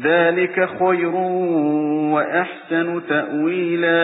ذَلِكَ خَيْرٌ وَأَحْسَنُ تَأْوِيلًا